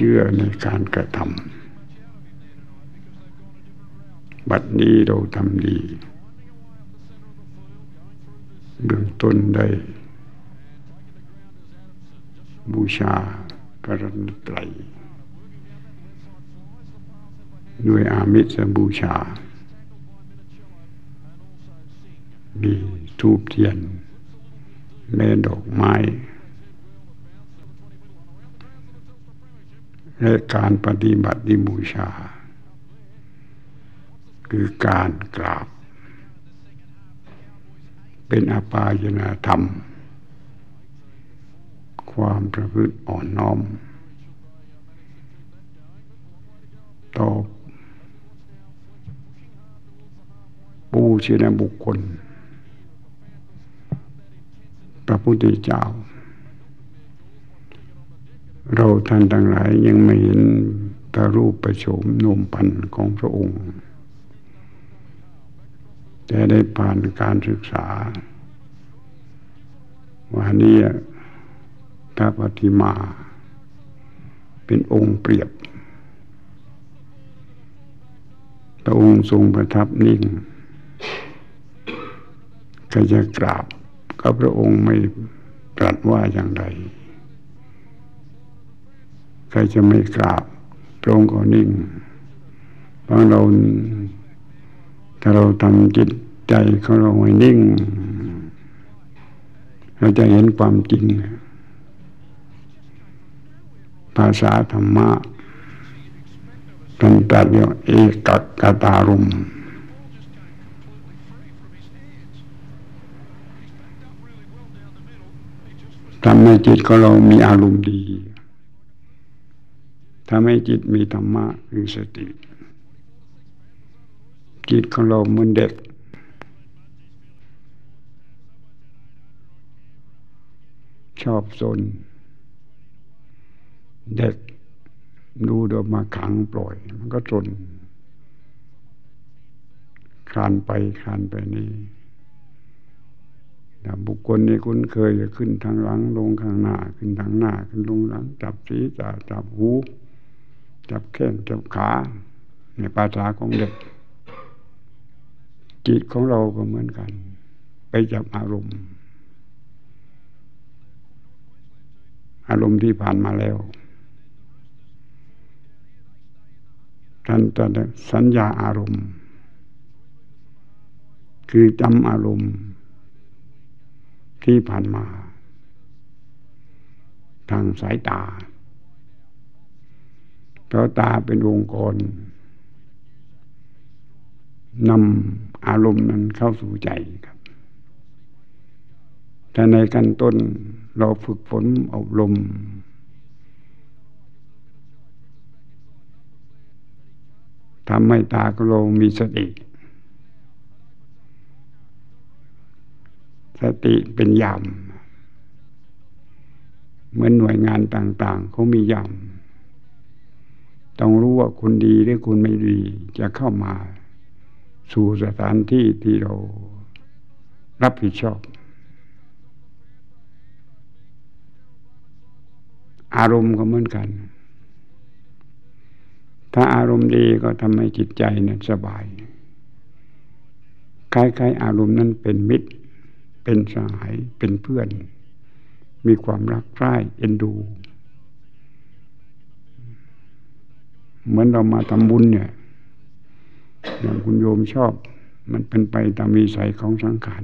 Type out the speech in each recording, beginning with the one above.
ชื่อในการกระทำบัดนี้เราทำดีเบื้องต้นได้บูชาพระรัตนตรัยด้วยอามิสบูชา มีทูบเทียนและดอกไม้ และการปฏิบัติบูชา คือการกราบ เป็นอปายนาธรรม ความประพฤติอ่อนน้อมต่อปูชนบุคคล พระพุทธเจ้า เราท่านทั้งหลายยังไม่เห็นตารูปประโฉมนมพันของพระองค์ แต่ได้ผ่านการศึกษาว่านี่พระปฏิมา เป็นองค์เปรียบพระองค์ทรงประทับนิ่งก็จะกราบก็พระองค์ไม่ตรัสว่าอย่างไร ใครจะไม่กราบพระองค์ก็นิ่งเพราะเราถ้าเราทำจิตใจของเราให้นิ่ง เราจะเห็นความจริง ภาษาธรรมะท่านตรัสเรียกเอกกตารมทำให้จิตของเรามีอารมณ์ดี ทำให้จิตมีธรรมะคือสติ จิตของเราเหมือนเด็ก ชอบสนเด็กดูเดิมมาขังปล่อย มันก็จนคลานไปคลานไปนี่บุคคลนี้คุ้นเคยจะขึ้นทางหลัง ลงข้างหน้า ขึ้นทางหน้า ขึ้นลงหลัง จับศีรษะจับหู จับแข้งจับขาในภาษาของเด็ก จิตของเราก็เหมือนกัน ไปจับอารมณ์ อารมณ์ที่ผ่านมาแล้วท่านจะสัญญาอารมณ์ คือจำอารมณ์ที่ผ่านมา ทางสายตา เพราะตาเป็นวงกรนำอารมณ์นั้นเข้าสู่ใจครับแต่ในกันต้นเราฝึกฝนอบรม ทำให้ตาของเรามีสติ สติเป็นยาม เหมือนหน่วยงานต่างๆ เขามียาม ต้องรู้ว่าคุณดีหรือคุณไม่ดี จะเข้ามาสู่สถานที่ที่เรารับผิดชอบ อารมณ์ก็เหมือนกัน ถ้าอารมณ์ดีก็ทำให้จิตใจนั้นสบายคล้ายๆอารมณ์นั้นเป็นมิตร เป็นสหายเป็นเพื่อน มีความรักใคร่เอ็นดู เหมือนเรามาทำบุญเนี่ยอย่างคุณโยมชอบ มันเป็นไปตามมีใสของสังขาร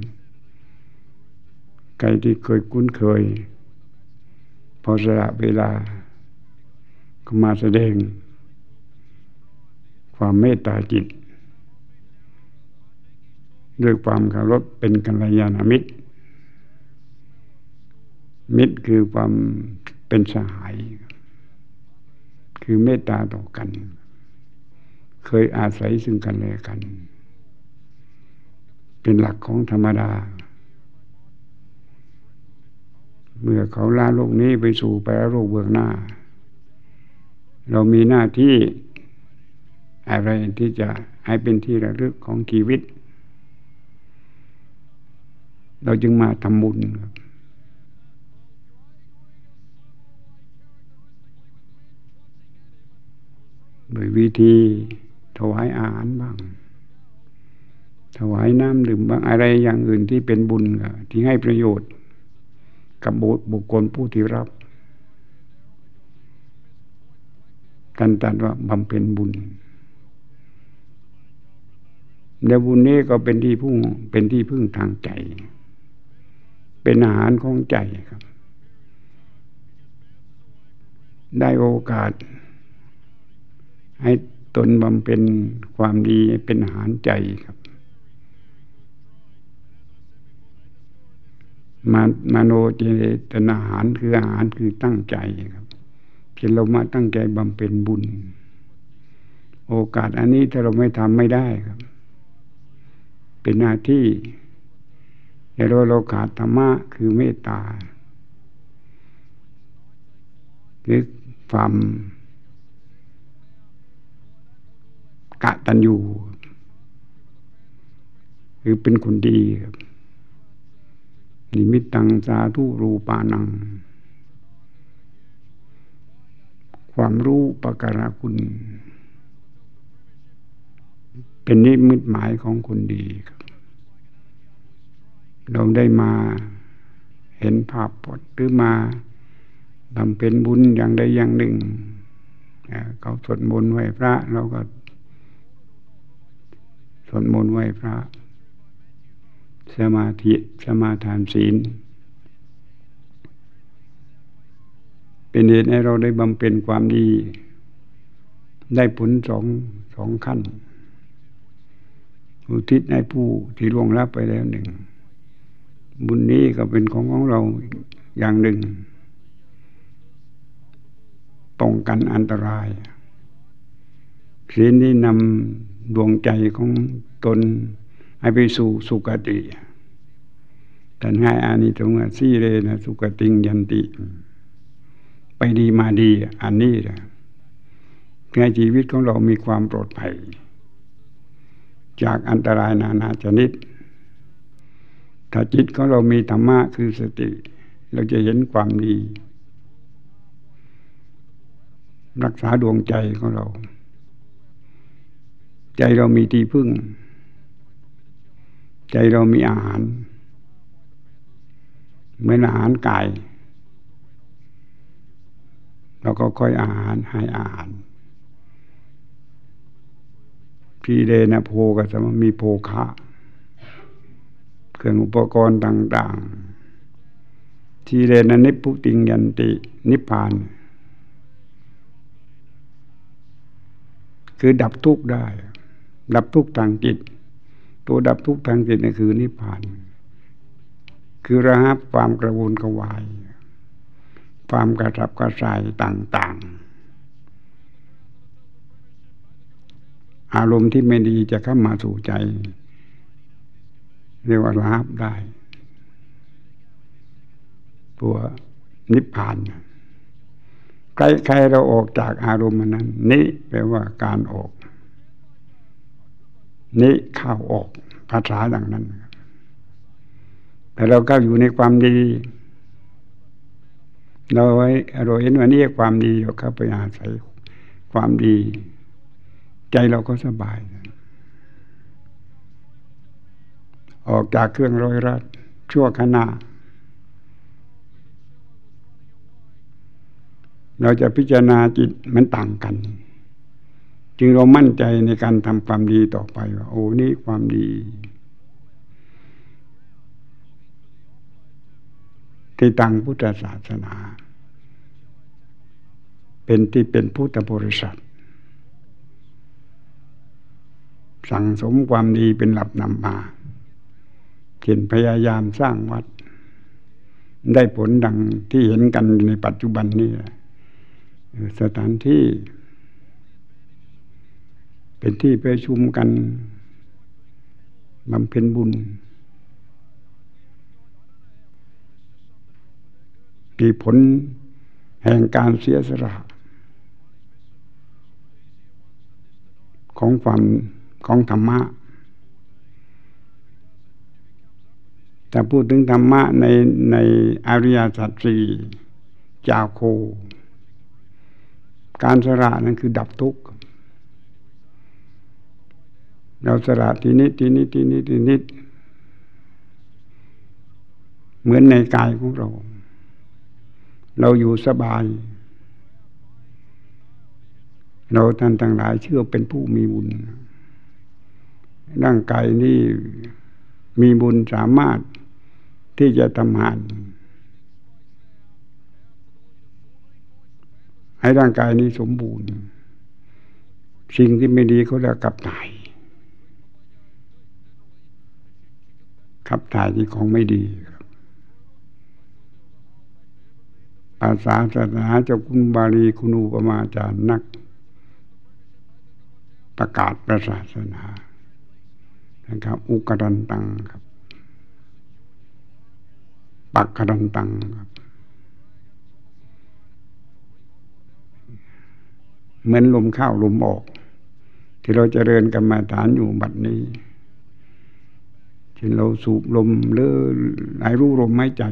ใครที่เคยคุ้นเคย พอสละเวลา ก็มาแสดง ความเมตตาจิต ด้วยความเคารพเป็นกัลยาณมิตร มิตรคือความเป็นสหาย คือเมตตาต่อกัน เคยอาศัยซึ่งกันและกัน เป็นหลักของธรรมดา เมื่อเขาลาโลกนี้ไปสู่ไปโลกเบื้องหน้า เรามีหน้าที่อะไรที่จะให้เป็นที่ระลึกของชีวิต เราจึงมาทำบุญครับ โดยวิธีถวายอาหารบ้าง ถวายน้ำดื่มบ้างอะไรอย่างอื่นที่เป็นบุญที่ให้ประโยชน์กับบุคคลผู้ที่รับกันตัดว่าบำเพ็ญบุญแล่บุญนี้ก็เป็นที่พึ่งเป็นที่พึ่งทางใจ เป็นอาหารของใจครับ ได้โอกาส ให้ตนบำเพ็ญความดีเป็นอาหารใจครับ มามาโนเจตนาอาหารคืออาหารคือตั้งใจครับเช่เรามาตั้งใจบำเพ็ญบุญ โอกาสอันนี้ถ้าเราไม่ทำไม่ได้ครับ เป็นหน้าที่แต่เราเราขาดธรรมะคือเมตตาหรือความ กะตันอยู่หรือเป็นคนดีครับนิมิตตังสาธุรูปานัง ความรู้ประการคุณ เป็นนิมิตหมายของคนดีครับ เราได้มาเห็นภาพปดหรือมาทำเป็นบุญอย่างใดอย่างหนึ่ง เขาสวดมนต์ไหว้พระเราก็ สวดมนต์ไหว้พระ สมาธิสมาทานศีล เป็นเหตุให้เราได้บำเพ็ญความดี ได้ผลสองสองขั้น อุทิศให้ผู้ที่ล่วงลับไปแล้วหนึ่ง บุญนี้ก็เป็นของของเราอย่างหนึ่งป้องกันอันตรายศีลนี้นำ ดวงใจของตนให้ไปสู่สุคติแต่ง่ายอานิสงส์สี่เรนะสุกติงยันติ ไปดีมาดี อันนี้นะในชีวิตของเรามีความปลอดภัย จากอันตรายนานาชนิด ถ้าจิตของเรามีธรรมะคือสติ เราจะเห็นความดี รักษาดวงใจของเรา ใจเรามีที่พึ่ง ใจเรามีอาหาร เหมือนอาหารไกายเราก็ค่อยอาหารให้อาหารพีเดนะโพกับสมมีโพคะเครื่องอุปกรณ์ต่าง ๆ ทีเรนะนิพุติงยันติ นิพพาน คือดับทุกข์ได้ ดับทุกทางจิต ตัวดับทุกทางจิตนี่คือนิพพาน คือระหับความกระวนกระวาย ความกระสับกระส่ายต่าง ๆ อารมณ์ที่ไม่ดีจะเข้ามาสู่ใจ เรียกว่าราบได้ ตัวนิพพานใครๆเราออกจากอารมณ์นั้น นี้แปลว่าการออก นี้เข้าออกภาษาดังนั้น แต่เราก็อยู่ในความดี เราไว้เราเห็นว่านี่ความดีเราเข้าไปอาศัยความดี ใจเราก็สบาย ออกจากเครื่องร้อยรัดชั่วขณะเราจะพิจารณาจิตมันต่างกัน จึงเรามั่นใจในการทำความดีต่อไปว่าโอ้นี่ความดี ที่ตั้งพุทธศาสนา เป็นที่เป็นพุทธบริษัท สั่งสมความดีเป็นหลับนำมาเขียนพยายามสร้างวัด ได้ผลดังที่เห็นกันในปัจจุบันนี้สถานที่ เป็นที่ประชุมกันบำเพ็ญบุญ มีผลแห่งการเสียสละของความของธรรมะ แต่พูดถึงธรรมะในในอริยสัจสี่จาโค การสละนั้นคือดับทุกข์ เรา สละทีนิดทีนิดทีนิดทีนิดเหมือนในกายของเรา เราอยู่สบาย เราท่านทั้งหลายเชื่อเป็นผู้มีบุญ ร่างกายนี้มีบุญสามารถที่จะทำงานให้ร่างกายนี้สมบูรณ์ สิ่งที่ไม่ดีเขาเรียกกับถ่าย ขับถ่ายที่ของไม่ดีครับภาษาศาสนาเจ้าคุณบาลีคุณอุปมาจารย์นัก ประกาศประศาสนานะครับอุกดันตังครับ ปักกดันตังครับเหมือนลมเข้าลมออก ที่เราจเจริญกรรมาฐานอยู่บัดนี้ ที่เราสูบลมหรือไหลรู้ลมไม่ใจ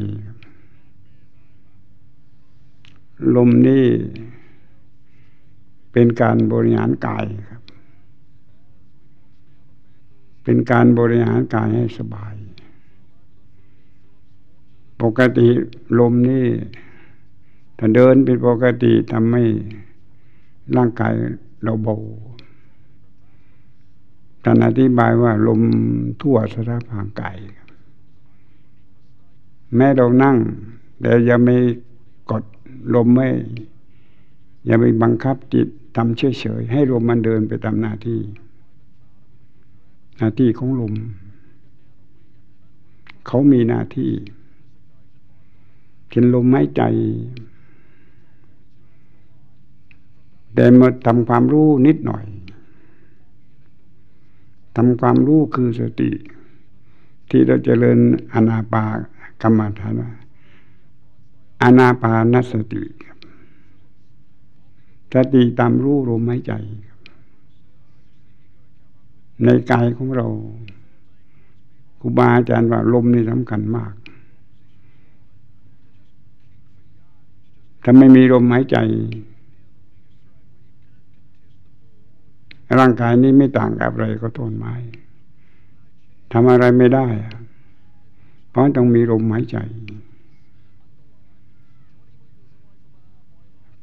ลมนี่เป็นการบริหารกายครับ เป็นการบริหารกายให้สบาย ปกติลมนี่ถ้าเดินเป็นปกติทำให้ร่างกายเราเบา ท่านอธิบายว่าลมทั่วสารพางกายแม้เรานั่ง แต่อย่าไม่กดลมไม่อย่าไปบังคับจิตทำเฉยๆให้ลมมันเดินไปตามหน้าที่ หน้าที่ของลม เขามีหน้าที่เช่นลมหายใจ แต่มาทำความรู้นิดหน่อย ทำความรู้คือสติ ที่เราจเจริญอนาปากรรมฐานอนาปานสติสติตามรู้ลมหายใจ ในกายของเราครูบาอาจารย์ว่าลมนี่สำคัญมาก ถ้าไม่มีลมหายใจ ร่างกายนี้ไม่ต่างกับอะไรก็ต้นไม้ทำอะไรไม่ได้ เพราะต้องมีลมหายใจ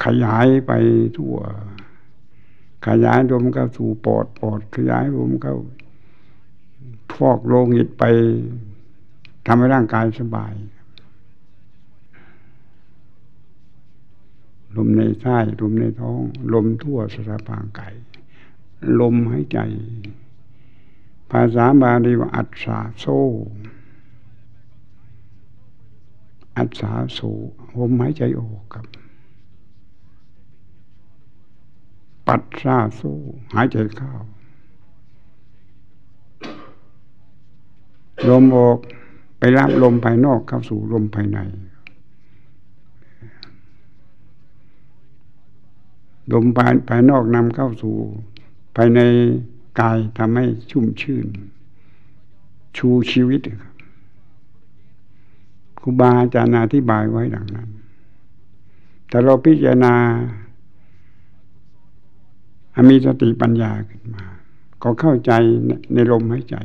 ขยายไปทั่ว ขยายลมเข้าสู่ปอดปอด ขยายลมเข้าฟอกโลหิตไปทำให้ร่างกายสบายลมในไส้ลมในท้อง ลมทั่วสารพางกาย ลมหายใจ ภาษาบาลีว่าอัศสาโซ อัศสาโซลมหายใจออกครับ ปัดซาโซหายใจเข้าลมออกไปรับลมภายนอกเข้าสู่ลมภายใน ลมภายภายนอกนำเข้าสู่ ภายในกายทำให้ชุ่มชื่น ชูชีวิตครับครูบาอาจารย์อธิบายไว้ดังนั้น แต่เราพิจารณามีสติปัญญาขึ้นมา ก็เข้าใจในลมหายใจ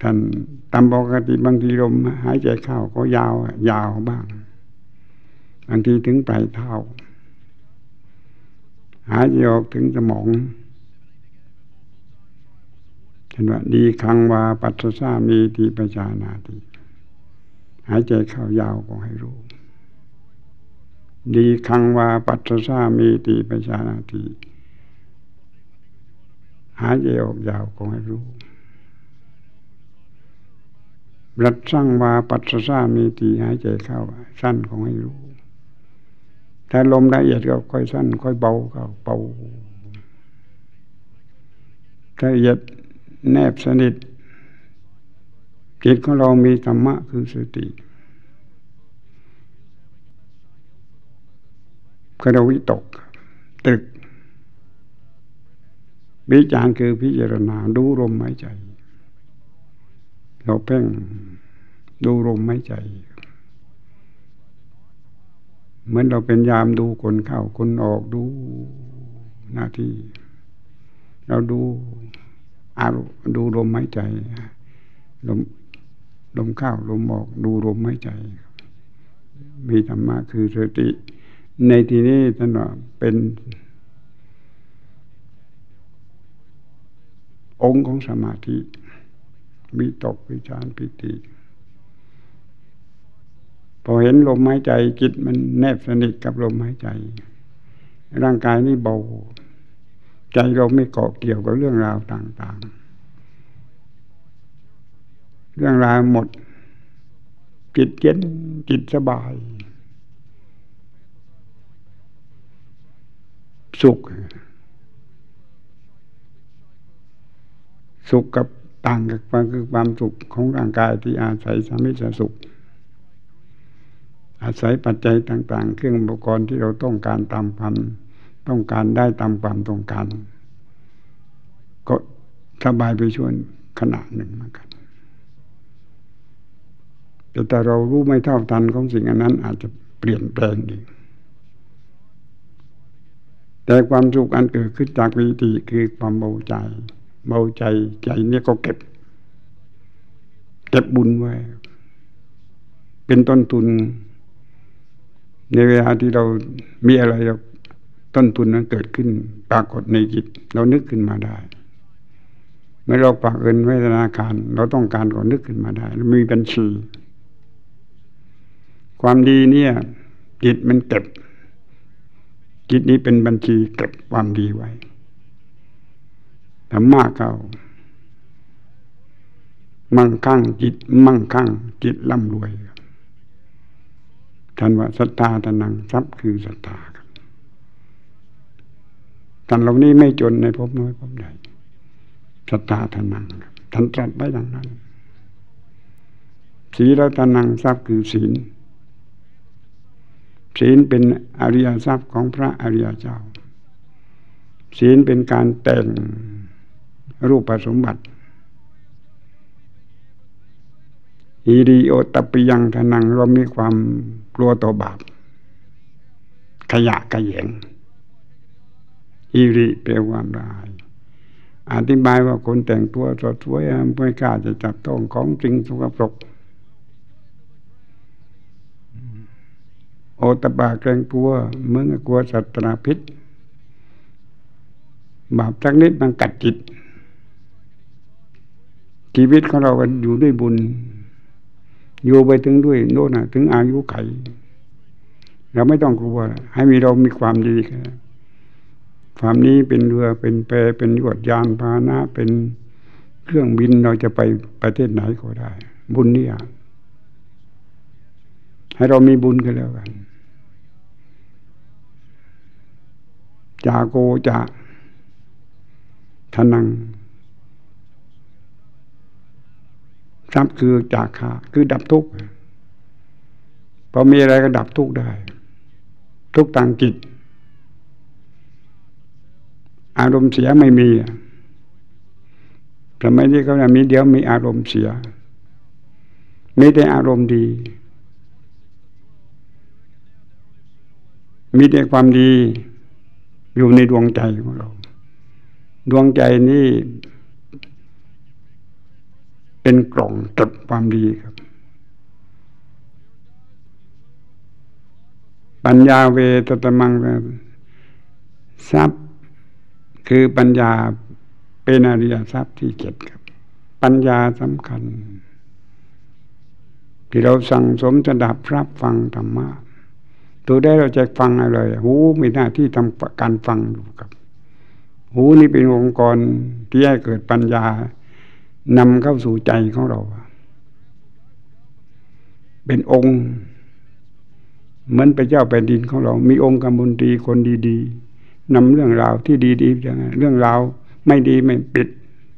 ท่านตามปกติบางทีลมหายใจเข้าก็ยาว ยาวบ้าง บางทีถึงปลายเท้า หายใจออกถึงสมองเห็นว่าดีคังวาปัสสามีทีประชานาติหายใจเข้ายาวก็ให้รู้ ดีคังวาปัสสามีตีประชานาติหายใจออกยาวก็ให้รู้รัดสร้างวาปัสสามีตีหายใจเข้าสั้นก็ให้รู้ ถ้าลมละเอียดก็ค่อยสั้น ค่อยเบาก็เบาถ้าละเอียดแนบสนิทจิตของเรามีธรรมะคือสติกรวิตกตึกวิจารคือพิจารณาดูลมหายใจ เราเพ่งดูลมหายใจ เหมือนเราเป็นยามดูคนเข้าคนออกดูหน้าที่ เราดูอารดูลมหายใจลมลมเข้าลมออกดูลมหายใจ มีธรรมะคือสติ ในที่นี้ท่านว่าเป็นองค์ของสมาธิ มีตกวิจารปิติ พอเห็นลมหายใจจิตมันแนบสนิทกับลมหายใจ ร่างกายนี่เบา ใจเราไม่เกาะเกี่ยวกับเรื่องราวต่าง ๆ เรื่องราวหมด จิตเย็นจิตสบาย สุข สุขกับต่างกับความคือความสุขของร่างกายที่อาศัยสามิสสุข อาศัยปัจจัยต่าง ๆ เครื่องอุปกรณ์ที่เราต้องการตามความต้องการได้ตามความต้องการ ก็สบายไปช่วงขณะหนึ่งเหมือนกันแต่แต่เรารู้ไม่เท่าทันของสิ่งอันนั้น อาจจะเปลี่ยนแปลงอีกแต่ความสุขอันเกิดขึ้นจากวิธีคือความเบาใจเบาใจใจเนี่ยก็เก็บ เก็บบุญไว้ เป็นต้นทุน ในเวลาที่เรามีอะไรเราต้นทุนนั้นเกิดขึ้นปรากฏในจิต เรานึกขึ้นมาได้เมื่อเราฝากเงินไว้ธนาคาร เราต้องการก็นึกขึ้นมาได้มีบัญชี ความดีเนี่ย จิตมันเก็บ จิตนี้เป็นบัญชีเก็บความดีไว้ธรรมะเขามั่งคั่งจิต มั่งคั่งจิตร่ำรวย ท่านว่าศรัทธาทนังทรัพย์คือศรัทธาครับท่านเหล่านี้ไม่จนในภพน้อยภพใหญ่ศรัทธาทนังท่านตรัสไว้ดังนั้นศีลทนังทรัพย์คือศีลศีลเป็นอริยทรัพย์ของพระอริยเจ้า ศีลเป็นการแต่งรูปสมบัติอิริโอตปิยังทนังเรามีความ กลัวต่อบาป ขยะขยงอิริเปลความร้าย อธิบายว่าคนแต่งตัวสดสวยไม่กล้าจะจับต้องของจริงสุกปรกโอตบาแกงตัวเมื่อกลัวสัตราพิษ บาปสักนิดมันกัดจิตชีวิตของเรากันอยู่ด้วยบุญ อยู่ไปถึงด้วยโน่นถึงอายุไข เราไม่ต้องกลัว ให้มีเรามีความดีแค่ความนี้เป็นเรือเป็นแพเป็นยวดยานพาหนะ เป็นเครื่องบินเราจะไปประเทศไหนก็ได้ บุญนี่อะให้เรามีบุญกันแล้วกันจาโกจะทนัง ทรัพย์คือจากขาคือดับทุกข์พอมีอะไรก็ดับทุกข์ได้ ทุกต่างจิตอารมณ์เสียไม่มีสมัยนี้เขามีเดียวมีอารมณ์เสียมีแต่อารมณ์ดี มีแต่ความดีอยู่ในดวงใจของเรา ดวงใจนี้ เป็นกล่องเก็บความดีครับ ปัญญาเวตตมังทรัพย์คือปัญญาเป็นอริยทรัพย์ที่เจ็ดครับ ปัญญาสำคัญ ที่เราสั่งสมจะดับรับฟังธรรมะตัวได้เราจะฟังอะไรหูมีหน้าที่ทำการฟังอยู่ครับ หูนี่เป็นองค์กรที่ให้เกิดปัญญา นำเข้าสู่ใจของเรา เป็นองค์เหมือนพระเจ้าแผ่นดินของเรา มีองค์กำบุญตรีคนดีๆนำเรื่องราวที่ดีๆอย่างเรื่องราวไม่ดีไม่ปิด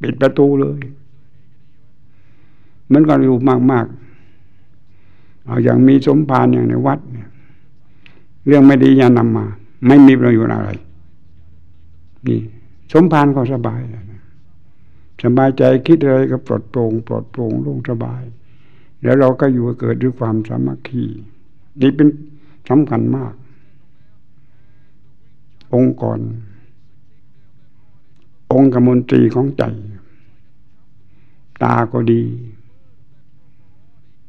ปิดประตูเลยเหมือนกันอยู่มากๆเอาอย่างมีสมภารอย่างในวัดเนี่ยเรื่องไม่ดีอย่านำมา ไม่มีประโยชน์อะไรนี่สมภารก็สบายเลย สบายใจคิดอะไรก็ปลดโปร่งปลดโปร่งโล่งสบาย แล้วเราก็อยู่เกิดด้วยความสามัคคีนี่เป็นสำคัญมาก องค์กร องค์กมนตรีของใจ ตาก็ดี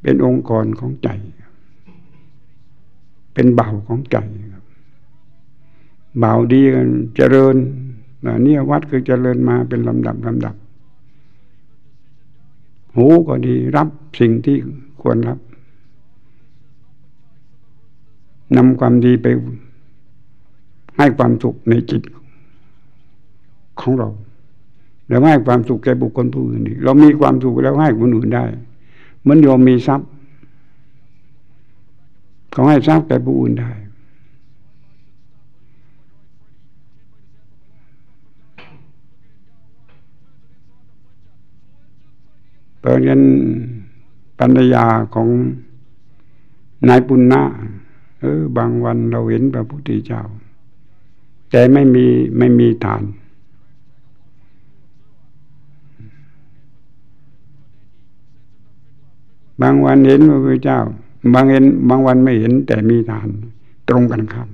เป็นองค์กรของใจ เป็นเบาของใจเบาดีกันเจริญเนี่ยวัดคือเจริญมาเป็นลำดับลำดับ หูก็ดีรับสิ่งที่ควรรับนำความดีไปให้ความสุขในจิตของเราแล้วให้ความสุขแก่บุคคลผู้อื่นเรามีความสุขแล้วให้คนอื่นได้เหมือนโยมมีทรัพย์เขาให้ทรัพย์แก่ผู้อื่นได้ เพราะฉะนั้นปัญญาของนายปุณณะเออบางวันเราเห็นพระพุทธเจ้า แต่ไม่มีไม่มีฐาน บางวันเห็นพระพุทธเจ้า บางเห็นบางวันไม่เห็นแต่มีฐาน ตรงกันครับ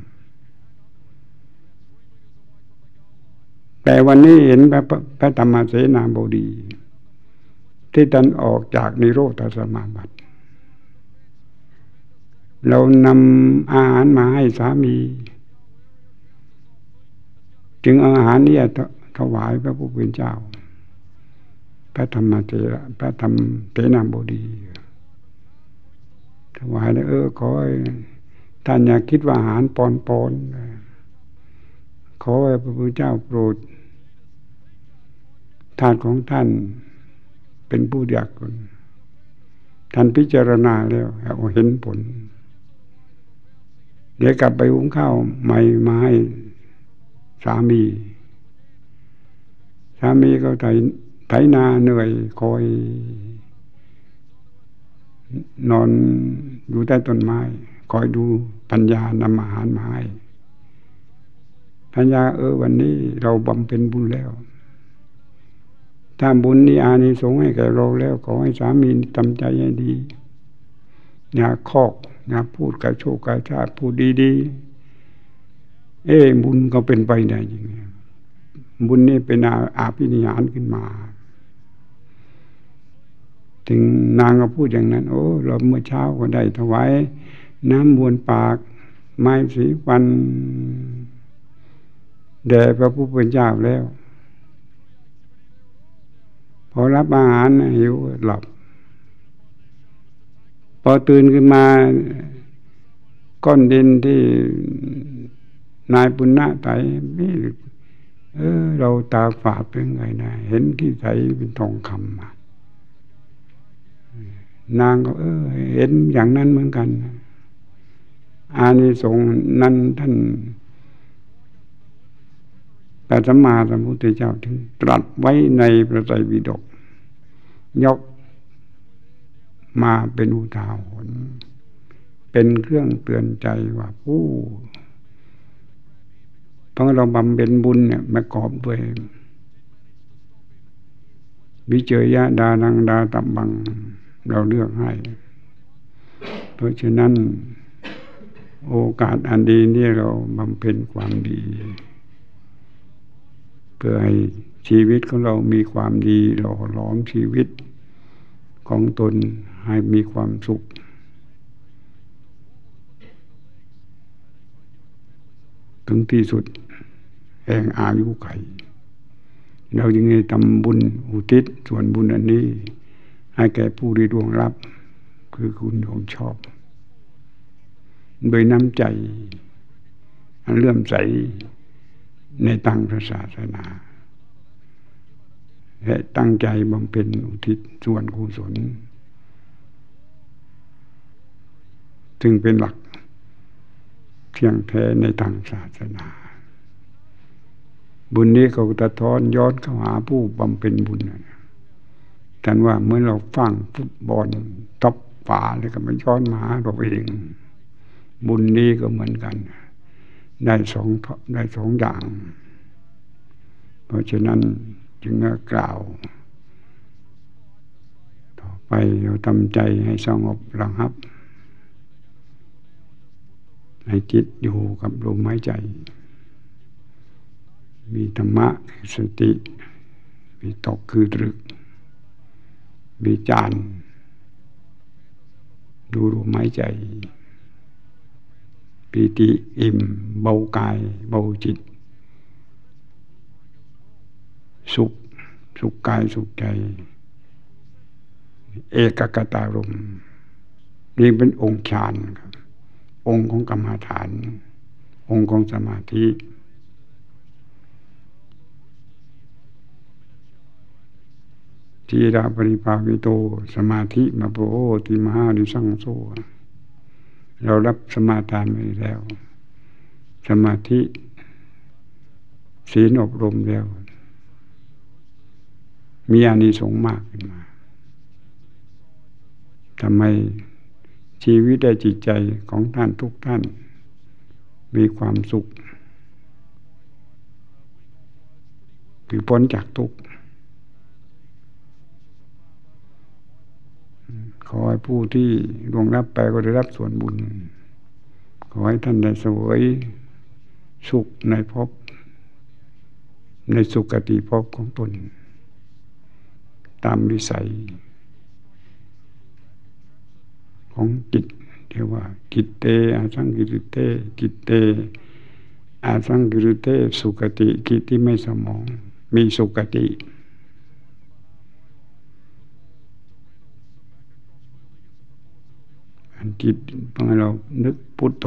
แต่วันนี้เห็นพระพระธรรมเสนาบดี ที่ท่านออกจากนิโรธสมาบัติเรานำอาหารมาให้สามี จึงอาหารนี้ถวายพระผู้เป็นเจ้า พระธรรมเจระพระธรรมเตนามบดี ถวายแล้วเออขอให้ท่านอย่าคิดว่าอาหารปอนปอนขอให้พระพุทธเจ้าโปรดทานของท่าน เป็นผู้ยากคนท่านพิจารณาแล้วเห็นผล เดี๋ยวกลับไปหุงข้าวใหม่มาให้สามี สามีก็ไถไถนาเหนื่อยคอย นอนอยู่ใต้ต้นไม้ คอยดูปัญญานำอาหารมาให้ปัญญาเออวันนี้เราบำเพ็ญบุญแล้ว ถ้าบุญนี้อานิสงส์ให้แก่เราแล้วขอให้สามีทำใจให้ดีอย่าคอกนะพูดกับโชคกับชาติพูดดีๆ เอ้บุญก็เป็นไปได้ยังไงบุญนี่เป็นอาอาภินิหารขึ้นมา ถึงนางก็พูดอย่างนั้น โอ้ เราเมื่อเช้าก็ได้ถวายน้ำบวนปาก ไม้สีฟันแด่พระผู้เป็นเจ้าแล้ว พอรับอาหารหิวหลับ พอตื่นขึ้นมา ก้อนดินที่นายปุณณะไตมีเออ เราตาฝาดเป็นไงนะเห็นที่ใสเป็นทองคำนางก็ เออ เห็นอย่างนั้นเหมือนกันอานิสงส์นั้นท่าน แต่สมมาสัมพุทธเจ้าถึง ตรัสไว้ในพระไตรปิฎกยกมาเป็นอุทาหรณ์เป็นเครื่องเตือนใจว่าผู้เพราะเราบำเพ็ญบุญเนี่ยมากอบด้วยวิเจยะดานังดาตับบัง เราเลือกให้ เพราะฉะนั้น โอกาสอันดีนี่เราบำเพ็ญความดี เพื่อให้ชีวิตของเรามีความดีหล่อหลอมชีวิตของตนให้มีความสุข ถึงที่สุดแห่งอายุไข เราจึงได้ทำบุญอุทิศส่วนบุญอันนี้ ให้แก่ผู้ที่ดวงรับ คือคุณโยมชอบ โดยน้ำใจ อันเลื่อมใส ในตังพระศาสนาและตั้งใจบำเพ็ญอุทิศส่วนกุศลจึงเป็นหลักเที่ยงแท้ในทางศาสนา บุญนี้เขาตะท้อนย้อนเข้าหาผู้บำเพ็ญบุญท่านว่าเมื่อเราฟังฟุตบอลท็อปฝ่าเลยก็มันย้อนมาเราเอง บุญนี้ก็เหมือนกัน ได้สองได้สองอย่าง เพราะฉะนั้นจึงกล่าว ต่อไปเราทำใจให้สงบระงับ ให้จิตอยู่กับลมหายใจ มีธรรมะสติวิตกคือตรึกวิจารดูรู้ไม้ใจ ปีติอิ่ม เบากาย เบาจิต สุข สุขกายสุขใจ เอกกตารมนี่เป็นองค์ฌานครับ องค์ของกรรมฐาน องค์ของสมาธิทีราปริภาวิโต สมาธิมาโพติมหาดิสังโซ เรารับสมาทานไปแล้ว สมาธิศีลอบรมแล้ว มีอานิสงส์มากขึ้นมาทำไมชีวิตได้จิตใจของท่านทุกท่าน มีความสุข คือพ้นจากทุกข์ขอให้ ผู้ที่ลวงรับไปก็ได้รับส่วนบุญ ขอให้ท่านได้สวยสุขในภพในสุขติภพของตน ตามวิสัย ของจิตเรียกว่ากิตเตอาสังกิริเตกิตเตอาสังกิริเตสุขติกิตที่ไม่สมอง มีสุขติ จิตเมื่อเรานึกพุทโธ